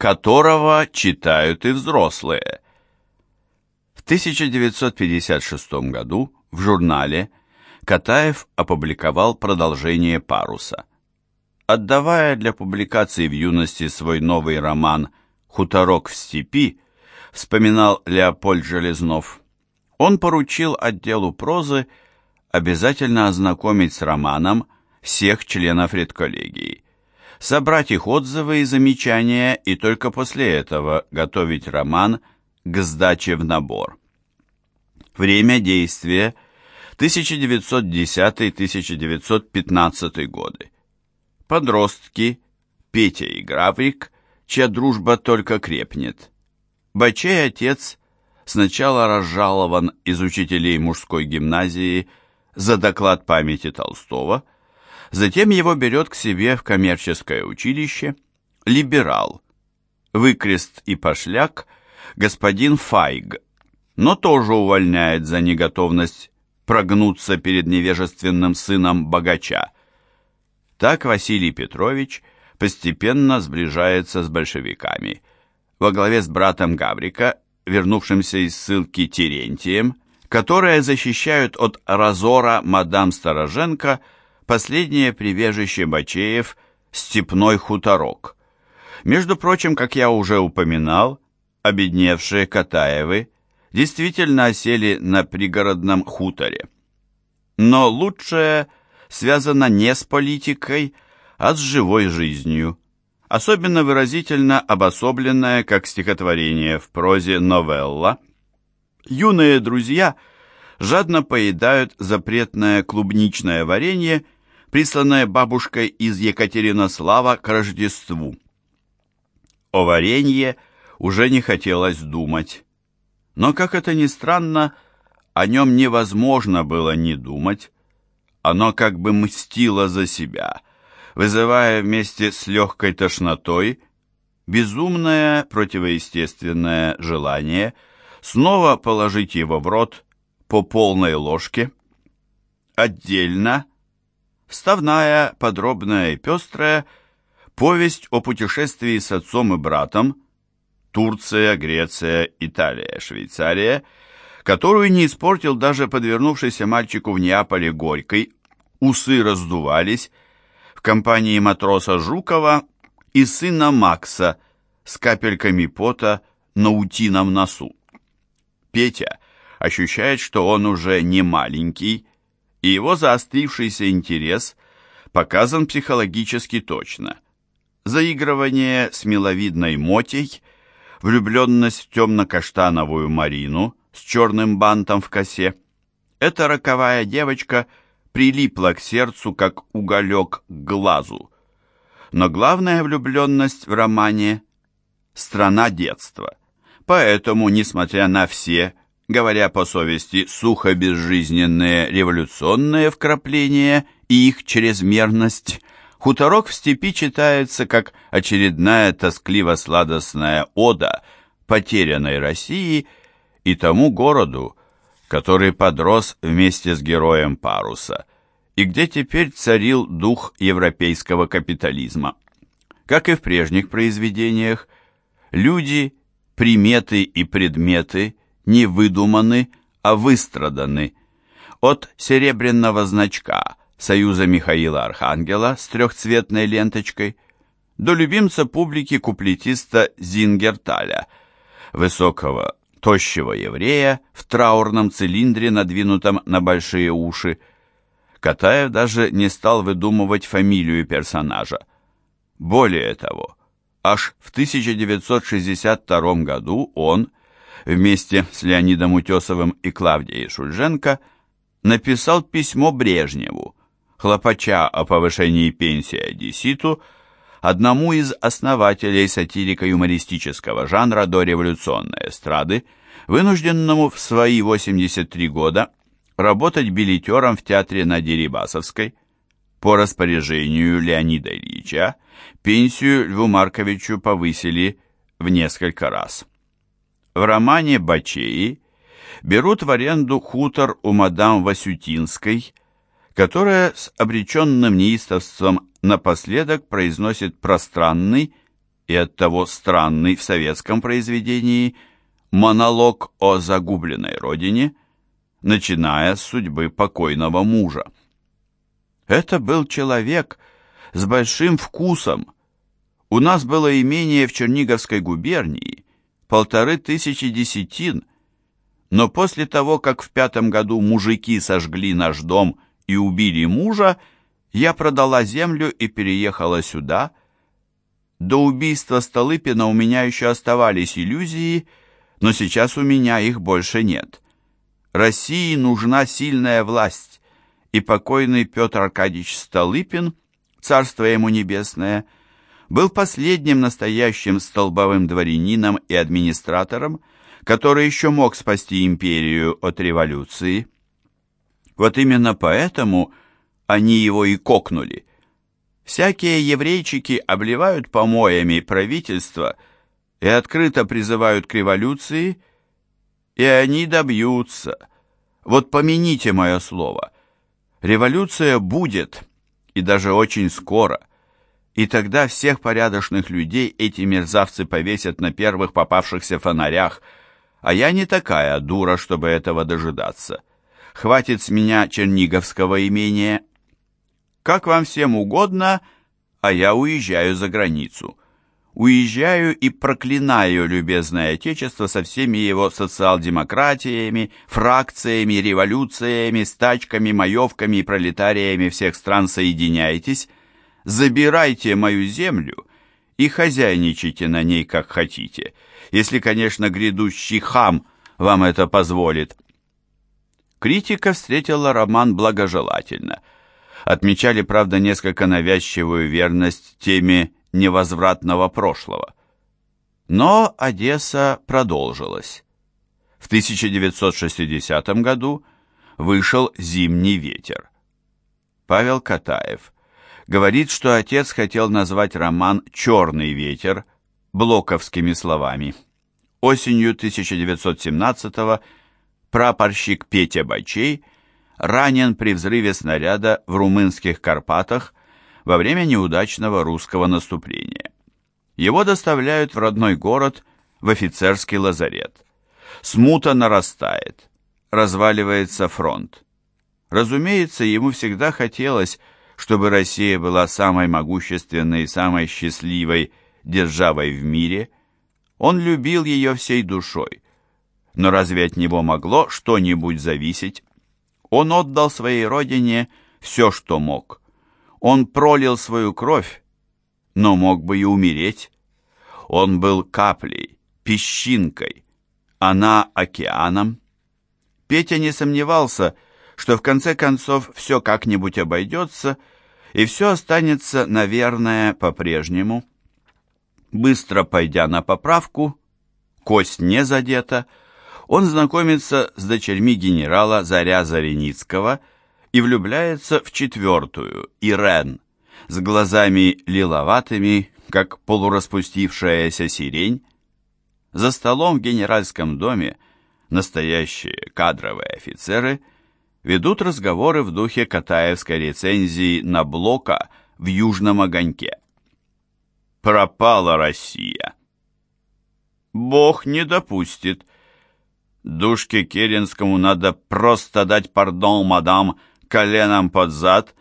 которого читают и взрослые. В 1956 году в журнале Катаев опубликовал продолжение «Паруса». Отдавая для публикации в юности свой новый роман «Хуторок в степи», вспоминал Леопольд Железнов, он поручил отделу прозы обязательно ознакомить с романом всех членов редколлегии, собрать их отзывы и замечания и только после этого готовить роман к сдаче в набор. Время действия 1910-1915 годы. Подростки, Петя и Гаврик, чья дружба только крепнет. Бачей отец сначала разжалован из учителей мужской гимназии за доклад памяти Толстого, затем его берет к себе в коммерческое училище либерал, выкрест и пошляк господин Файг, но тоже увольняет за неготовность прогнуться перед невежественным сыном богача. Так Василий Петрович постепенно сближается с большевиками. Во главе с братом Гаврика вернувшимся из ссылки Терентием, которые защищают от разора мадам Староженко последнее прибежище Бачеев «Степной хуторок». Между прочим, как я уже упоминал, обедневшие Катаевы действительно осели на пригородном хуторе. Но лучшее связано не с политикой, а с живой жизнью особенно выразительно обособленная как стихотворение в прозе новелла. Юные друзья жадно поедают запретное клубничное варенье, присланное бабушкой из Екатеринослава к Рождеству. О варенье уже не хотелось думать. Но, как это ни странно, о нем невозможно было не думать. Оно как бы мстило за себя — вызывая вместе с легкой тошнотой безумное противоестественное желание снова положить его в рот по полной ложке. Отдельно, вставная, подробная и пестрая, повесть о путешествии с отцом и братом, Турция, Греция, Италия, Швейцария, которую не испортил даже подвернувшийся мальчику в Неаполе Горькой, усы раздувались, в компании матроса Жукова и сына Макса с капельками пота на утином носу. Петя ощущает, что он уже не маленький, и его заострившийся интерес показан психологически точно. Заигрывание с миловидной Мотей, влюбленность в темно-каштановую Марину с черным бантом в косе. Эта роковая девочка – прилипла к сердцу, как уголек к глазу. Но главная влюбленность в романе – страна детства. Поэтому, несмотря на все, говоря по совести, сухо безжизненные революционные вкрапления и их чрезмерность, «Хуторок в степи» читается как очередная тоскливо-сладостная ода потерянной России и тому городу, который подрос вместе с героем Паруса, и где теперь царил дух европейского капитализма. Как и в прежних произведениях, люди, приметы и предметы не выдуманы, а выстраданы. От серебряного значка Союза Михаила Архангела с трехцветной ленточкой до любимца публики куплетиста Зингерталя, высокого тощего еврея в траурном цилиндре, надвинутом на большие уши. Катаев даже не стал выдумывать фамилию персонажа. Более того, аж в 1962 году он, вместе с Леонидом Утесовым и Клавдией Шульженко, написал письмо Брежневу, хлопача о повышении пенсии одесситу, одному из основателей сатирико-юмористического жанра дореволюционной эстрады, вынужденному в свои 83 года работать билетером в театре на Дерибасовской. По распоряжению Леонида Ильича пенсию Льву Марковичу повысили в несколько раз. В романе «Бачеи» берут в аренду хутор у мадам Васютинской, которая с обреченным неистовством напоследок произносит пространный и оттого странный в советском произведении монолог о загубленной родине, начиная с судьбы покойного мужа. Это был человек с большим вкусом. У нас было имение в Черниговской губернии, полторы тысячи десятин, но после того, как в пятом году мужики сожгли наш дом и убили мужа, я продала землю и переехала сюда. До убийства Столыпина у меня еще оставались иллюзии, но сейчас у меня их больше нет. России нужна сильная власть, и покойный Петр Аркадьевич Столыпин, царство ему небесное, был последним настоящим столбовым дворянином и администратором, который еще мог спасти империю от революции. Вот именно поэтому они его и кокнули. Всякие еврейчики обливают помоями правительство и открыто призывают к революции, и они добьются. Вот помяните мое слово. Революция будет, и даже очень скоро. И тогда всех порядочных людей эти мерзавцы повесят на первых попавшихся фонарях – а я не такая дура, чтобы этого дожидаться. Хватит с меня черниговского имения. Как вам всем угодно, а я уезжаю за границу. Уезжаю и проклинаю любезное Отечество со всеми его социал-демократиями, фракциями, революциями, стачками, маевками и пролетариями всех стран соединяйтесь, забирайте мою землю и хозяйничайте на ней как хотите» если, конечно, грядущий хам вам это позволит. Критика встретила роман благожелательно. Отмечали, правда, несколько навязчивую верность теме невозвратного прошлого. Но Одесса продолжилась. В 1960 году вышел «Зимний ветер». Павел Катаев говорит, что отец хотел назвать роман «Черный ветер», блоковскими словами. Осенью 1917-го прапорщик Петя Бачей ранен при взрыве снаряда в румынских Карпатах во время неудачного русского наступления. Его доставляют в родной город в офицерский лазарет. Смута нарастает, разваливается фронт. Разумеется, ему всегда хотелось, чтобы Россия была самой могущественной и самой счастливой державой в мире, он любил ее всей душой. Но разве от него могло что-нибудь зависеть? Он отдал своей родине все, что мог. Он пролил свою кровь, но мог бы и умереть. Он был каплей, песчинкой, она океаном. Петя не сомневался, что в конце концов все как-нибудь обойдется, и все останется, наверное, по-прежнему. Быстро пойдя на поправку, кость не задета, он знакомится с дочерьми генерала Заря Зареницкого и влюбляется в четвертую, Ирен, с глазами лиловатыми, как полураспустившаяся сирень. За столом в генеральском доме настоящие кадровые офицеры ведут разговоры в духе Катаевской рецензии на Блока в «Южном огоньке» пропала Россия. Бог не допустит. Душке Керенскому надо просто дать пардон, мадам, коленом под зад,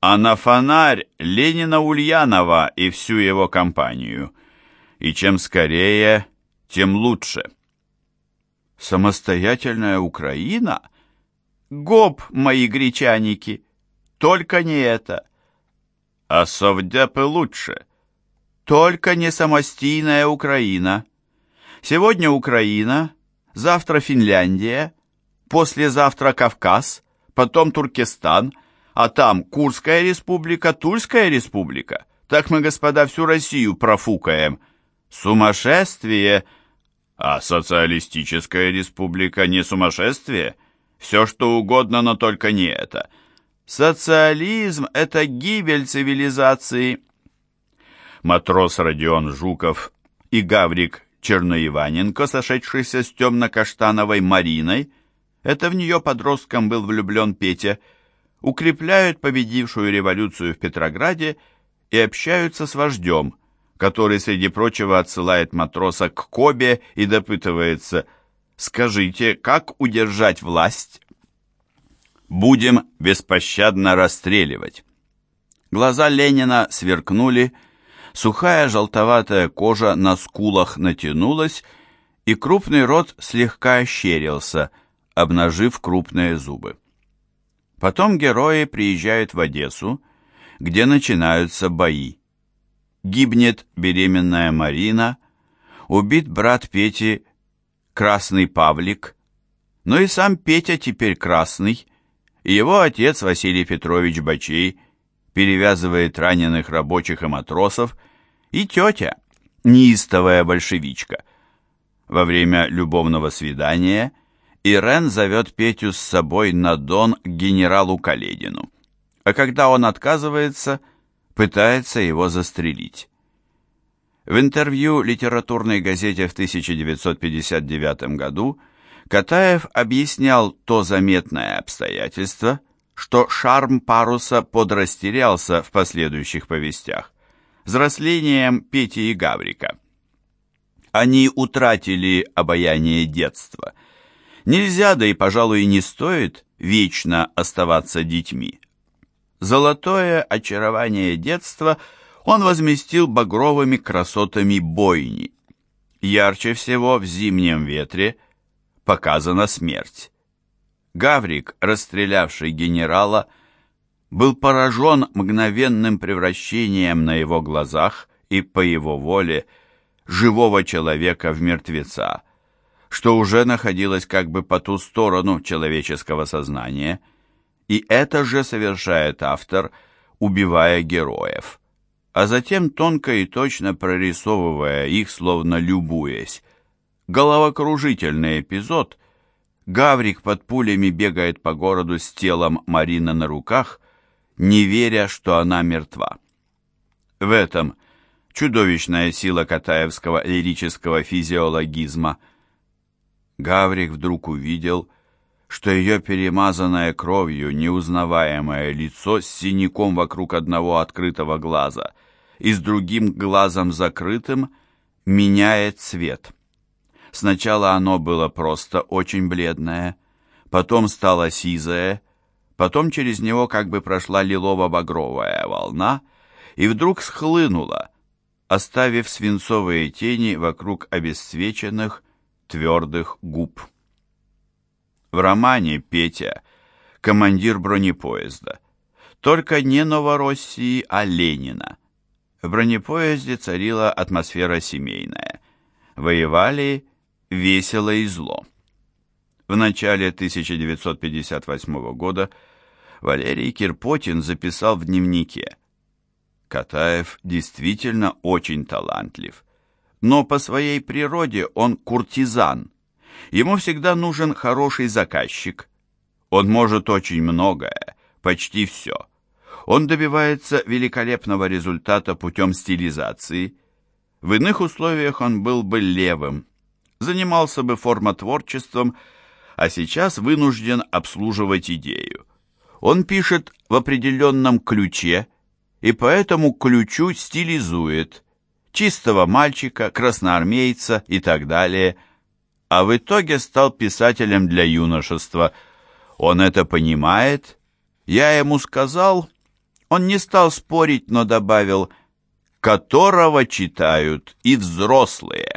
а на фонарь Ленина Ульянова и всю его компанию. И чем скорее, тем лучше. Самостоятельная Украина? Гоп, мои гречаники! Только не это. А совдепы лучше — только не самостийная Украина. Сегодня Украина, завтра Финляндия, послезавтра Кавказ, потом Туркестан, а там Курская республика, Тульская республика. Так мы, господа, всю Россию профукаем. Сумасшествие! А социалистическая республика не сумасшествие? Все что угодно, но только не это. Социализм – это гибель цивилизации – матрос Родион Жуков и гаврик Черноиваненко, сошедшийся с темно-каштановой Мариной, это в нее подростком был влюблен Петя, укрепляют победившую революцию в Петрограде и общаются с вождем, который, среди прочего, отсылает матроса к Кобе и допытывается «Скажите, как удержать власть?» «Будем беспощадно расстреливать». Глаза Ленина сверкнули, сухая желтоватая кожа на скулах натянулась, и крупный рот слегка ощерился, обнажив крупные зубы. Потом герои приезжают в Одессу, где начинаются бои. Гибнет беременная Марина, убит брат Пети Красный Павлик, но и сам Петя теперь красный, и его отец Василий Петрович Бачей перевязывает раненых рабочих и матросов, и тетя, неистовая большевичка. Во время любовного свидания Ирен зовет Петю с собой на Дон к генералу Каледину, а когда он отказывается, пытается его застрелить. В интервью литературной газете в 1959 году Катаев объяснял то заметное обстоятельство, что шарм паруса подрастерялся в последующих повестях, взрослением Пети и Гаврика. Они утратили обаяние детства. Нельзя, да и, пожалуй, не стоит вечно оставаться детьми. Золотое очарование детства он возместил багровыми красотами бойни. Ярче всего в зимнем ветре показана смерть. Гаврик, расстрелявший генерала, был поражен мгновенным превращением на его глазах и по его воле живого человека в мертвеца, что уже находилось как бы по ту сторону человеческого сознания, и это же совершает автор, убивая героев, а затем тонко и точно прорисовывая их, словно любуясь. Головокружительный эпизод, Гаврик под пулями бегает по городу с телом Марина на руках, не веря, что она мертва. В этом чудовищная сила катаевского лирического физиологизма. Гаврик вдруг увидел, что ее перемазанное кровью неузнаваемое лицо с синяком вокруг одного открытого глаза и с другим глазом закрытым меняет цвет. Сначала оно было просто очень бледное, потом стало сизое, потом через него как бы прошла лилово-багровая волна и вдруг схлынула, оставив свинцовые тени вокруг обесцвеченных твердых губ. В романе Петя – командир бронепоезда. Только не Новороссии, а Ленина. В бронепоезде царила атмосфера семейная. Воевали весело и зло. В начале 1958 года Валерий Кирпотин записал в дневнике «Катаев действительно очень талантлив, но по своей природе он куртизан. Ему всегда нужен хороший заказчик. Он может очень многое, почти все. Он добивается великолепного результата путем стилизации. В иных условиях он был бы левым, занимался бы формотворчеством, а сейчас вынужден обслуживать идею. Он пишет в определенном ключе и по этому ключу стилизует чистого мальчика, красноармейца и так далее, а в итоге стал писателем для юношества. Он это понимает. Я ему сказал, он не стал спорить, но добавил, которого читают и взрослые.